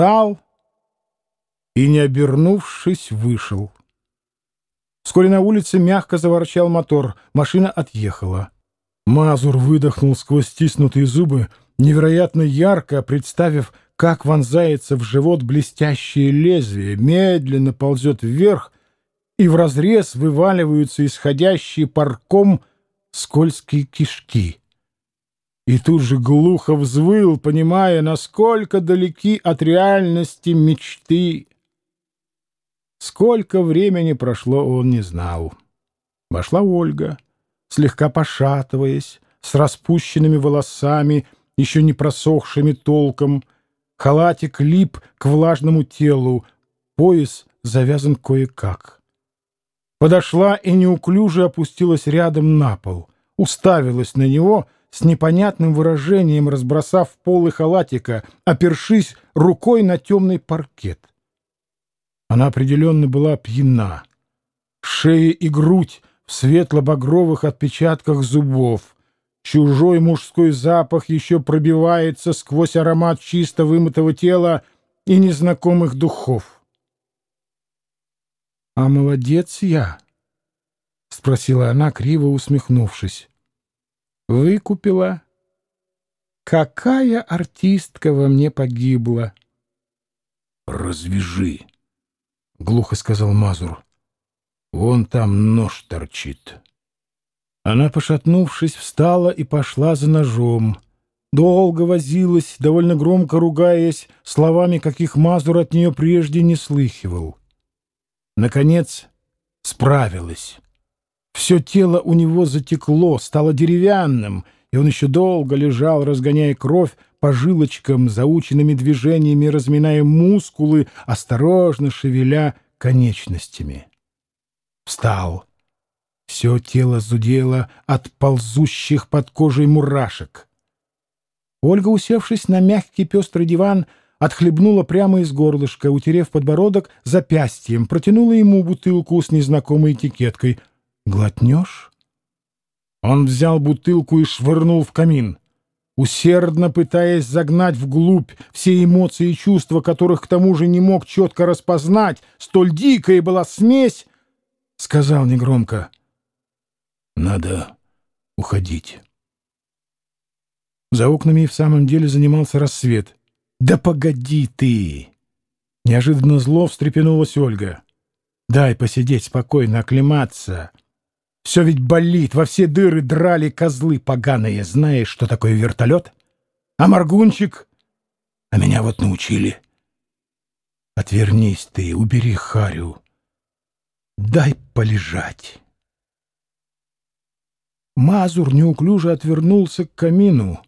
встал и, не обернувшись, вышел. Вскоре на улице мягко заворчал мотор, машина отъехала. Мазур выдохнул сквозь стиснутые зубы, невероятно ярко представив, как вонзается в живот блестящее лезвие, медленно ползет вверх, и в разрез вываливаются исходящие парком скользкие кишки. И тут же глухо взвыл, понимая, насколько далеки от реальности мечты. Сколько времени прошло, он не знал. Вошла Ольга, слегка пошатываясь, с распущенными волосами, еще не просохшими толком. Халатик лип к влажному телу, пояс завязан кое-как. Подошла и неуклюже опустилась рядом на пол, уставилась на него с непонятным выражением, разбросав полы халатика, опершись рукой на темный паркет. Она определенно была пьяна. Шея и грудь в светло-багровых отпечатках зубов. Чужой мужской запах еще пробивается сквозь аромат чисто вымытого тела и незнакомых духов. — А молодец я, — спросила она, криво усмехнувшись. — Выкупила. Какая артистка во мне погибла? — Развяжи, — глухо сказал Мазур. «Вон там нож торчит». Она, пошатнувшись, встала и пошла за ножом. Долго возилась, довольно громко ругаясь, словами, каких Мазур от нее прежде не слыхивал. Наконец справилась. Все тело у него затекло, стало деревянным, и он еще долго лежал, разгоняя кровь по жилочкам, заученными движениями разминая мускулы, осторожно шевеля конечностями. Встал. Все тело зудело от ползущих под кожей мурашек. Ольга, усевшись на мягкий пестрый диван, отхлебнула прямо из горлышка, утерев подбородок запястьем, протянула ему бутылку с незнакомой этикеткой. «Глотнешь?» Он взял бутылку и швырнул в камин усердно пытаясь загнать вглубь все эмоции и чувства, которых к тому же не мог четко распознать, столь дикая была смесь, сказал негромко «Надо уходить». За окнами и в самом деле занимался рассвет. «Да погоди ты!» Неожиданно зло встрепенулась Ольга. «Дай посидеть спокойно, оклематься. Все ведь болит, во все дыры драли козлы поганые. Знаешь, что такое вертолет? А Маргунчик? А меня вот научили. Отвернись ты, убери Харю. Дай полежать. Мазур неуклюже отвернулся к камину,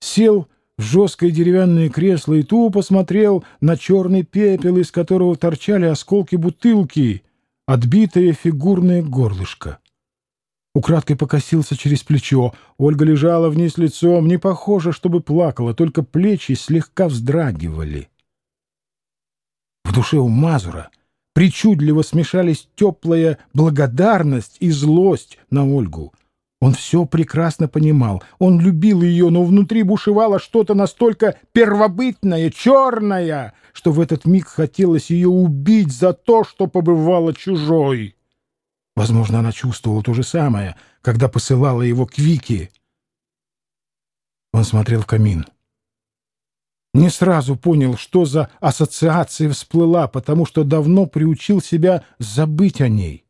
сел в жесткое деревянное кресло и тупо смотрел на черный пепел, из которого торчали осколки бутылки, отбитое фигурное горлышко. Украдкой покосился через плечо. Ольга лежала вниз лицом, не похоже, чтобы плакала, только плечи слегка вздрагивали. В душе у Мазура причудливо смешались теплая благодарность и злость на Ольгу. Он все прекрасно понимал. Он любил ее, но внутри бушевало что-то настолько первобытное, черное, что в этот миг хотелось ее убить за то, что побывала чужой. Возможно, она чувствовала то же самое, когда посылала его к Вике. Он смотрел в камин. Не сразу понял, что за ассоциация всплыла, потому что давно приучил себя забыть о ней.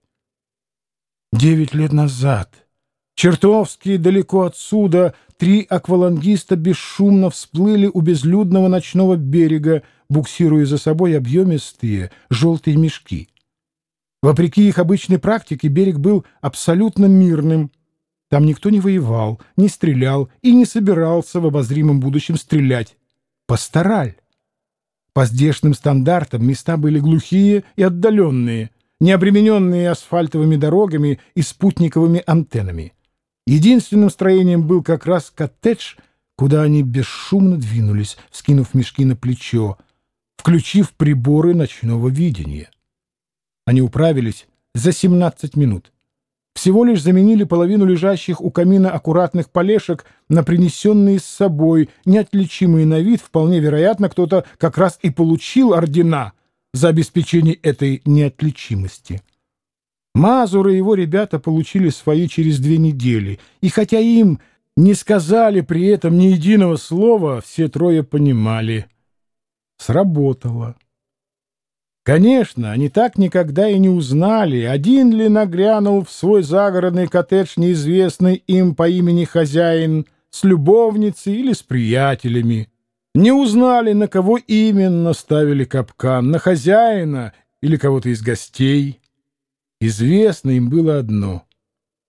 Девять лет назад, чертовски далеко отсюда, три аквалангиста бесшумно всплыли у безлюдного ночного берега, буксируя за собой объемистые желтые мешки. Вопреки их обычной практике, берег был абсолютно мирным. Там никто не воевал, не стрелял и не собирался в обозримом будущем стрелять. Пастораль. По здешним стандартам места были глухие и отдаленные, не обремененные асфальтовыми дорогами и спутниковыми антеннами. Единственным строением был как раз коттедж, куда они бесшумно двинулись, скинув мешки на плечо, включив приборы ночного видения. Они управились за 17 минут. всего лишь заменили половину лежащих у камина аккуратных полешек на принесенные с собой, неотличимые на вид, вполне вероятно, кто-то как раз и получил ордена за обеспечение этой неотличимости. Мазур и его ребята получили свои через две недели, и хотя им не сказали при этом ни единого слова, все трое понимали. Сработало. Конечно, они так никогда и не узнали, один ли нагрянул в свой загородный коттедж неизвестный им по имени хозяин с любовницей или с приятелями. Не узнали, на кого именно ставили капкан, на хозяина или кого-то из гостей. Известно им было одно.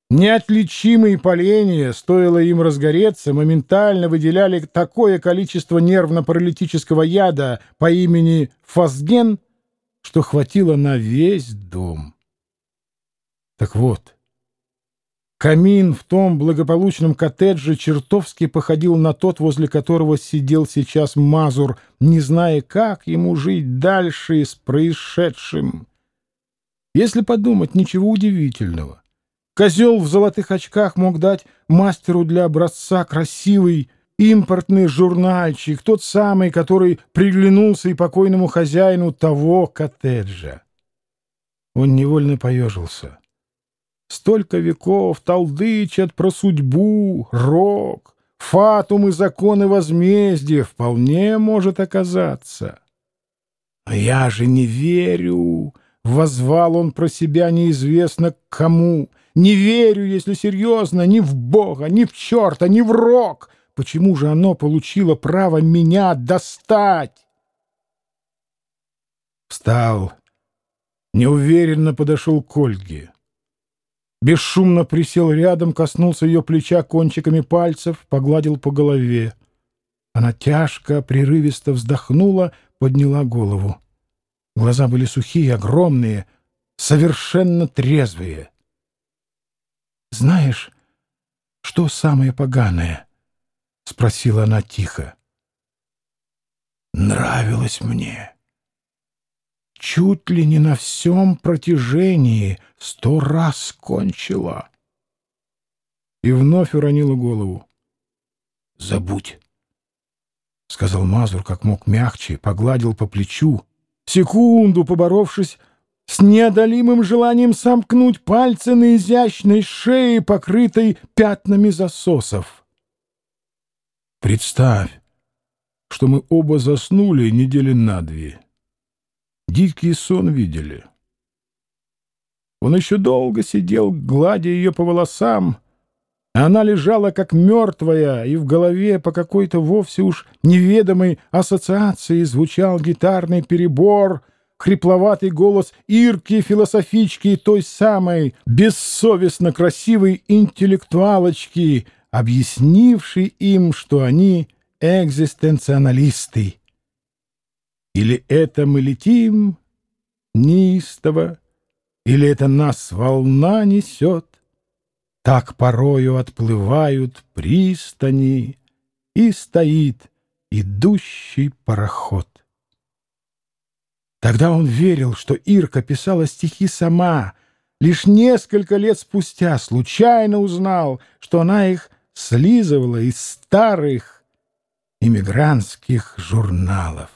Неотличимые поленья, стоило им разгореться, моментально выделяли такое количество нервно-паралитического яда по имени фосген, что хватило на весь дом. Так вот, камин в том благополучном коттедже чертовски походил на тот, возле которого сидел сейчас Мазур, не зная, как ему жить дальше с происшедшим. Если подумать, ничего удивительного. Козел в золотых очках мог дать мастеру для образца красивый импортный журнальчик, тот самый, который приглянулся и покойному хозяину того коттеджа. Он невольно поежился. Столько веков толдычат про судьбу, рок, фатум и законы возмездия вполне может оказаться. «А я же не верю!» — возвал он про себя неизвестно к кому. «Не верю, если серьезно, ни в Бога, ни в черта, ни в рок!» Почему же оно получило право меня достать? Встал, неуверенно подошел к Ольге. Бесшумно присел рядом, коснулся ее плеча кончиками пальцев, погладил по голове. Она тяжко, прерывисто вздохнула, подняла голову. Глаза были сухие, огромные, совершенно трезвые. «Знаешь, что самое поганое?» — спросила она тихо. «Нравилось мне. Чуть ли не на всем протяжении сто раз кончила». И вновь уронила голову. «Забудь», — сказал Мазур, как мог мягче, погладил по плечу, секунду поборовшись с неодолимым желанием сомкнуть пальцы на изящной шее, покрытой пятнами засосов. Представь, что мы оба заснули недели на две. Дикий сон видели. Он еще долго сидел, гладя ее по волосам, а она лежала как мертвая, и в голове по какой-то вовсе уж неведомой ассоциации звучал гитарный перебор, хрипловатый голос Ирки, философички той самой бессовестно красивой интеллектуалочки — объяснивший им, что они экзистенционалисты. Или это мы летим неистово, или это нас волна несет, так порою отплывают пристани, и стоит идущий пароход. Тогда он верил, что Ирка писала стихи сама, лишь несколько лет спустя случайно узнал, что она их слизывала из старых иммигрантских журналов.